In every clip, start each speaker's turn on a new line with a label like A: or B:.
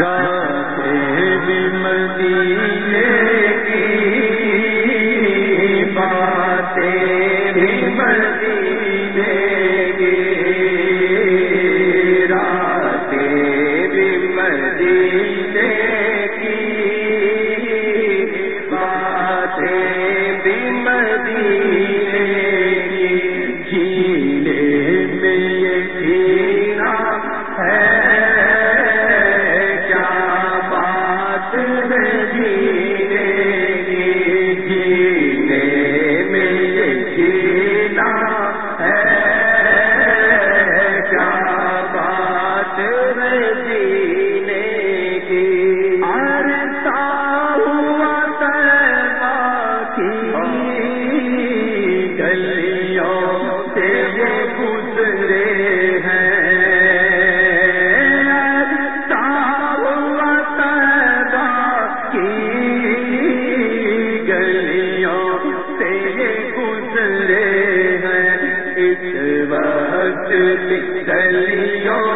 A: جائیں لکھ لیو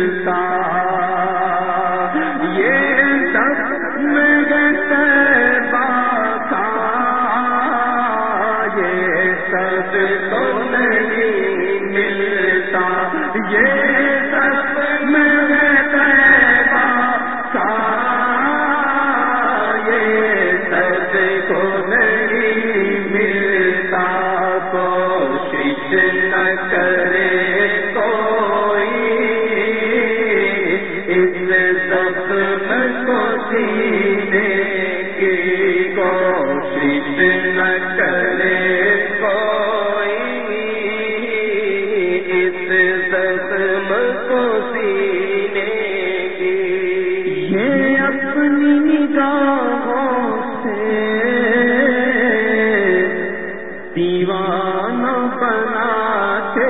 A: دیوانہ بناتے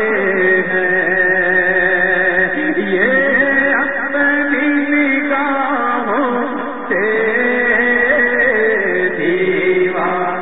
A: ہیں۔ یہ اپنی نگاہوں سے دیوانہ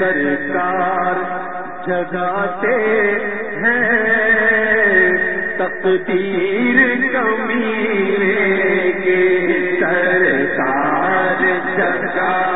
A: سرکار جگاتے ہیں۔ تقدیر کمی کے سرکار جگاتے